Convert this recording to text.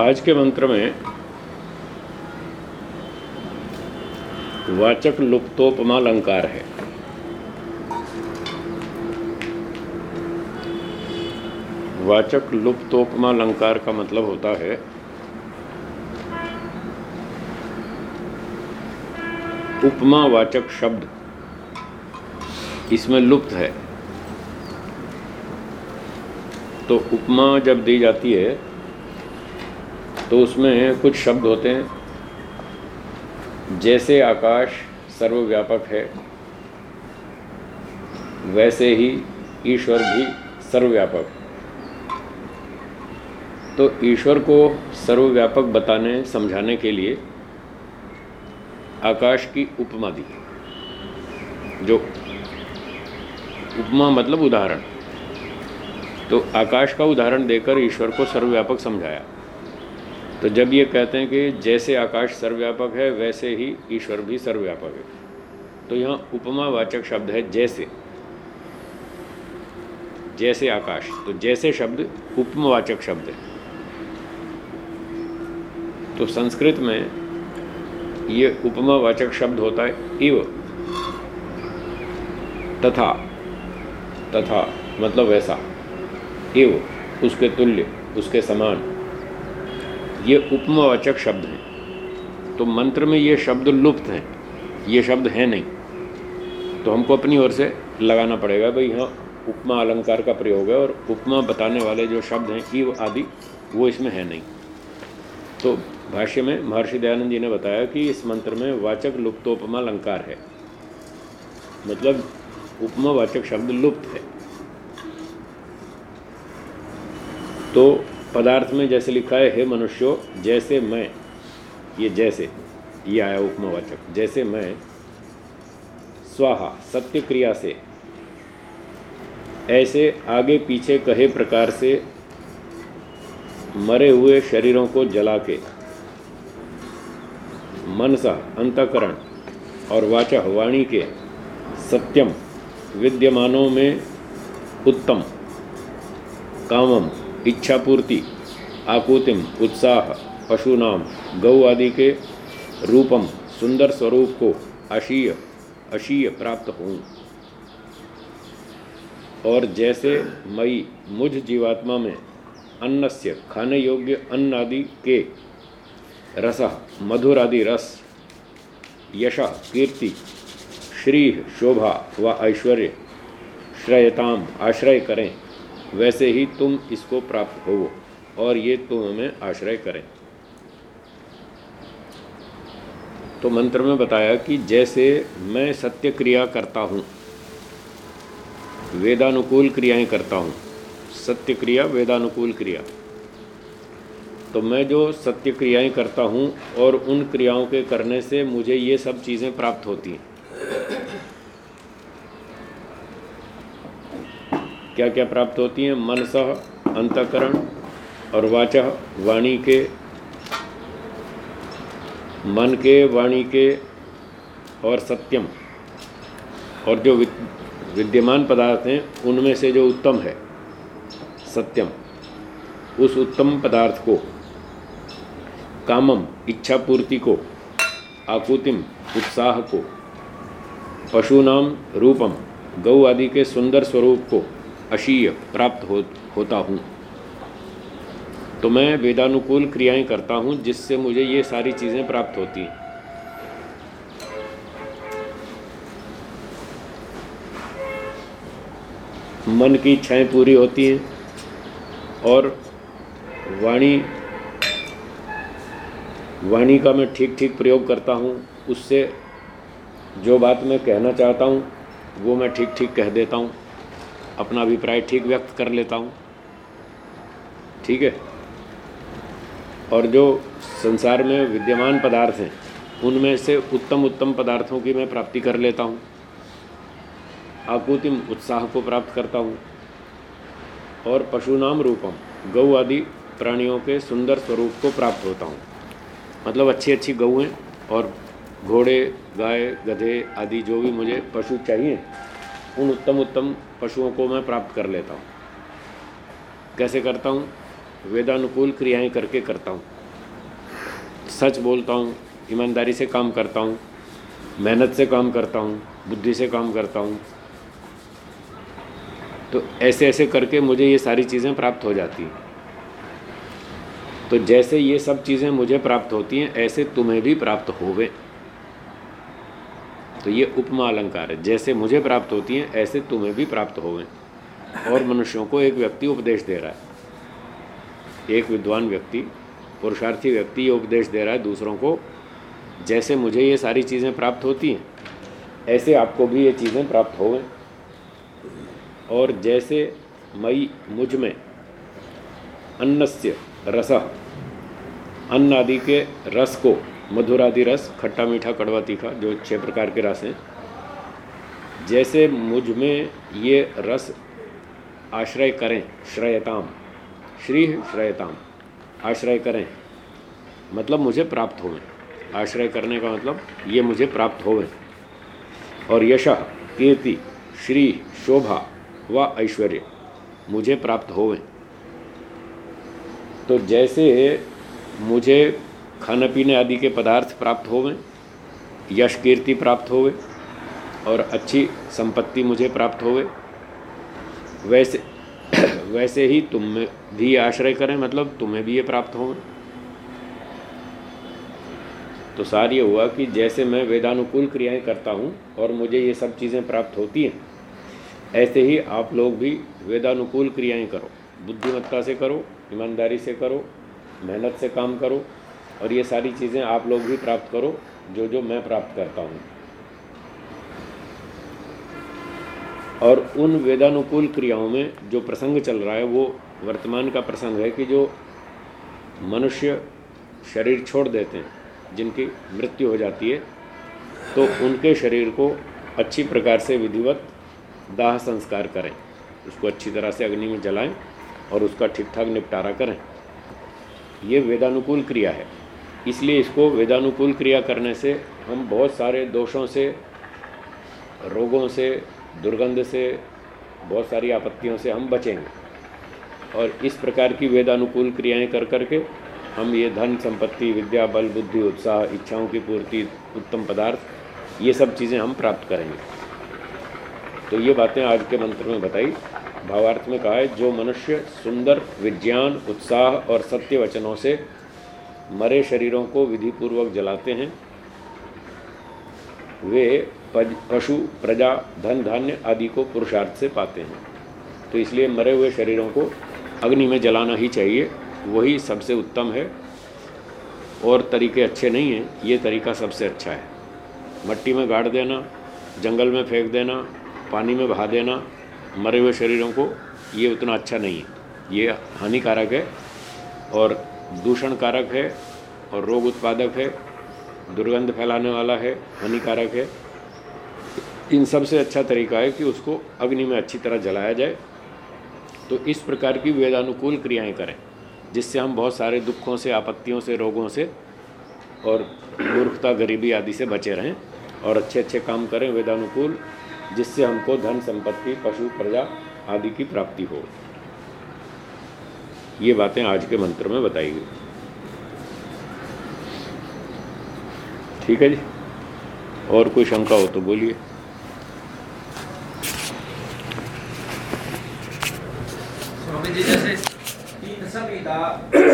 आज के मंत्र में वाचक लुप्तोपमा अलंकार है। वाचक लुप्तोपमा अलंकार का मतलब होता है उपमा वाचक शब्द। इसमें लुप्त है। तो उपमा जब दी जाती है तो उसमें कुछ शब्द होते हैं। जैसे आकाश सर्वव्यापक है, वैसे ही ईश्वर भी सर्वव्यापक। तो ईश्वर को सर्वव्यापक बताने, समझाने के लिए आकाश की उपमा दी जो उपमा मतलब उदाहरण। तो आकाश का उदाहरण देकर ईश्वर को सर्वव्यापक समझाया। तो जब ये कहते हैं कि जैसे आकाश सर्वव्यापक है, वैसे ही ईश्वर भी सर्वव्यापक है। तो यहाँ उपमा वाचक शब्द है जैसे। जैसे आकाश तो जैसे शब्द उपमावाचक शब्द है। तो संस्कृत में ये उपमावाचक शब्द होता है इव। तथा। तथा मतलब वैसा। एव उसके तुल्य, उसके समान। ये उपमावाचक शब्द हैं। तो मंत्र में ये शब्द लुप्त हैं। ये शब्द हैं नहीं। तो हमको अपनी ओर से लगाना पड़ेगा भाई यहाँ उपमा अलंकार का प्रयोग है और उपमा बताने वाले जो शब्द हैं, ईव आदि, वो इसमें है नहीं। तो भाष्य में महर्षि दयानंद जी ने बताया कि इस मंत्र में वाचक लुप्तोपमा अलंकार है। मतलब उपमा वाचक शब्द लुप्त है। तो पदार्थ में जैसे लिखा है, हे मनुष्यों, जैसे मैं, ये जैसे, ये आया उपमावाचक, जैसे मैं, स्वाहा सत्य क्रिया से, ऐसे आगे पीछे कहे प्रकार से मरे हुए शरीरों को जला के, मनसा, अंतकरण और वाचा वाणी के सत्यम, विद्यमानों में उत्तम, कामम इच्छा पूर्ति आकुतिम, उत्साह, पशुनाम, गौ आदि के रूपम, सुंदर स्वरूप को अशीय अशीय प्राप्त हूँ और जैसे मई मुझ जीवात्मा में अन्न से खाने योग्य अन्न आदि के रस, मधुर आदि रस, यश, कीर्ति, श्री, शोभा व ऐश्वर्य, श्रयताम आश्रय करें। वैसे ही तुम इसको प्राप्त हो और ये तुम हमें आश्रय करें। तो मंत्र में बताया कि जैसे मैं सत्य क्रिया करता हूँ, वेदानुकूल क्रियाएँ करता हूँ, सत्य क्रिया, वेदानुकूल क्रिया। तो मैं जो सत्य क्रियाएँ करता हूँ और उन क्रियाओं के करने से मुझे ये सब चीज़ें प्राप्त होती हैं। क्या क्या प्राप्त होती हैं। मनस, अंतकरण और वाचा, वाणी के, मन के, वाणी के और सत्यम। और जो विद्यमान पदार्थ हैं, उनमें से जो उत्तम है, सत्यम, उस उत्तम पदार्थ को, कामम इच्छा पूर्ति को, आकुतिम, उत्साह को, पशुनाम, रूपम, गौ आदि के सुंदर स्वरूप को अशीय प्राप्त हो, होता हूँ। तो मैं वेदानुकूल क्रियाएँ करता हूँ, जिससे मुझे ये सारी चीज़ें प्राप्त होती हैं। मन की इच्छाएँ पूरी होती हैं, और वाणी वाणी का मैं ठीक ठीक प्रयोग करता हूँ। उससे जो बात मैं कहना चाहता हूँ, वो मैं ठीक ठीक कह देता हूँ। अपना अभिप्राय ठीक व्यक्त कर लेता हूँ। ठीक है? और जो संसार में विद्यमान पदार्थ हैं, उनमें से उत्तम उत्तम पदार्थों की मैं प्राप्ति कर लेता हूँ। आकुतिम उत्साह को प्राप्त करता हूँ। और पशुनाम रूपम, गऊ आदि प्राणियों के सुंदर स्वरूप को प्राप्त होता हूँ। मतलब अच्छी अच्छी गौएँ और घोड़े, गाय, गधे आदि जो भी मुझे पशु चाहिए उन उत्तम उत्तम पशुओं को मैं प्राप्त कर लेता हूँ। कैसे करता हूँ? वेदानुकूल क्रियाएँ करके करता हूँ। सच बोलता हूँ, ईमानदारी से काम करता हूँ, मेहनत से काम करता हूँ, बुद्धि से काम करता हूँ। तो ऐसे ऐसे करके मुझे ये सारी चीज़ें प्राप्त हो जाती हैं। तो जैसे ये सब चीज़ें मुझे प्राप्त होती हैं, ऐसे तुम्हें भी प्राप्त होवे। तो ये उपमा अलंकार है। जैसे मुझे प्राप्त होती हैं, ऐसे तुम्हें भी प्राप्त होवे। और मनुष्यों को एक व्यक्ति उपदेश दे रहा है। एक विद्वान व्यक्ति, पुरुषार्थी व्यक्ति ये उपदेश दे रहा है दूसरों को, जैसे मुझे ये सारी चीज़ें प्राप्त होती हैं, ऐसे आपको भी ये चीज़ें प्राप्त होवें। और जैसे मई मुझमें, अन्नस्य रस अन्न आदि के रस को मधुर आदि रस, खट्टा मीठा कड़वा तीखा, जो छह प्रकार के रस हैं। जैसे मुझमें ये रस आश्रय करें, श्रयताम। श्री श्रयताम, आश्रय करें। मतलब मुझे प्राप्त होवें। आश्रय करने का मतलब ये मुझे प्राप्त होवें। और यश, कीर्ति, श्री शोभा व ऐश्वर्य मुझे प्राप्त होवें। तो जैसे मुझे खाने पीने आदि के पदार्थ प्राप्त होवें, यश कीर्ति प्राप्त होवे, और अच्छी संपत्ति मुझे प्राप्त होवे। वैसे वैसे ही तुम भी आश्रय करें मतलब तुम्हें भी ये प्राप्त होवे। तो सार ये हुआ कि जैसे मैं वेदानुकूल क्रियाएँ करता हूँ, और मुझे ये सब चीज़ें प्राप्त होती हैं, ऐसे ही आप लोग भी वेदानुकूल क्रियाएँ करो। बुद्धिमत्ता से करो, ईमानदारी से करो, मेहनत से काम करो और ये सारी चीज़ें आप लोग भी प्राप्त करो, जो जो मैं प्राप्त करता हूँ। और उन वेदानुकूल क्रियाओं में जो प्रसंग चल रहा है, वो वर्तमान का प्रसंग है कि जो मनुष्य शरीर छोड़ देते हैं, जिनकी मृत्यु हो जाती है तो उनके शरीर को अच्छी प्रकार से विधिवत दाह संस्कार करें। उसको अच्छी तरह से अग्नि में जलाएँ और उसका ठीक ठाक निपटारा करें। ये वेदानुकूल क्रिया है। इसलिए इसको वेदानुकूल क्रिया करने से हम बहुत सारे दोषों से, रोगों से, दुर्गंध से, बहुत सारी आपत्तियों से हम बचेंगे। और इस प्रकार की वेदानुकूल क्रियाएँ कर करके हम ये धन संपत्ति, विद्या, बल, बुद्धि, उत्साह, इच्छाओं की पूर्ति, उत्तम पदार्थ, ये सब चीज़ें हम प्राप्त करेंगे। तो ये बातें आज के मंत्र में बताई। भावार्थ में कहा है, जो मनुष्य सुंदर, विज्ञान, उत्साह और सत्य वचनों से मरे शरीरों को विधिपूर्वक जलाते हैं। वे पशु, प्रजा, धन, धान्य आदि को पुरुषार्थ से पाते हैं। तो इसलिए मरे हुए शरीरों को अग्नि में जलाना ही चाहिए, वही सबसे उत्तम है। और तरीके अच्छे नहीं हैं, ये तरीका सबसे अच्छा है। मट्टी में गाड़ देना, जंगल में फेंक देना, पानी में बहा देना, मरे हुए शरीरों को, ये उतना अच्छा नहीं है। ये हानिकारक है और दूषण कारक है और रोग उत्पादक है, दुर्गंध फैलाने वाला है, हानिकारक है। इन सबसे अच्छा तरीका है कि उसको अग्नि में अच्छी तरह जलाया जाए। तो इस प्रकार की वेदानुकूल क्रियाएँ करें, जिससे हम बहुत सारे दुखों से, आपत्तियों से, रोगों से और मूर्खता, गरीबी आदि से बचे रहें और अच्छे अच्छे काम करें वेदानुकूल, जिससे हमको धन संपत्ति, पशु, प्रजा आदि की प्राप्ति हो। ये बातें आज के मंत्र में बताई गई। ठीक है जी। और कोई शंका हो तो बोलिए। जैसे